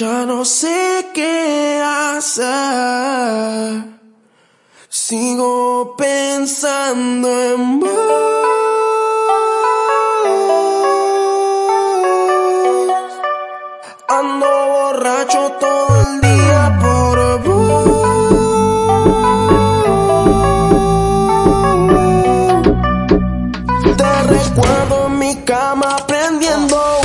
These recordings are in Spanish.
Ya no sé qué hacer. Sigo pensando en vos. Ando borracho todo el día por vos. Te recuerdo en mi cama prendiendo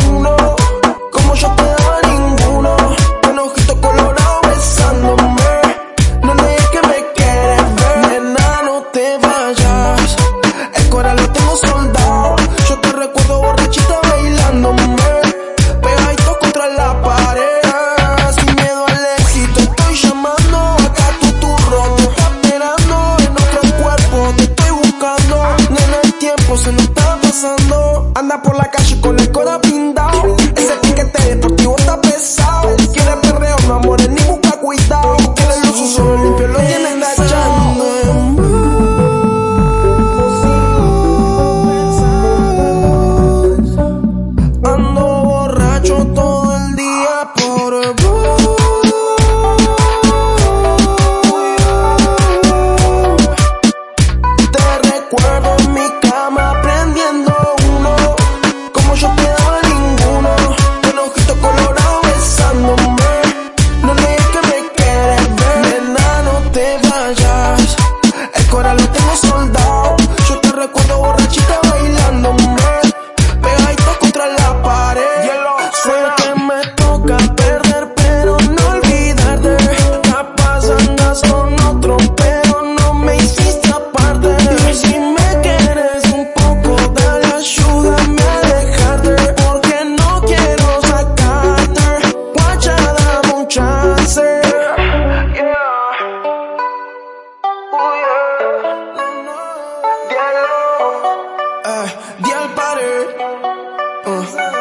cama prendiendo uno. Como yo te Uh.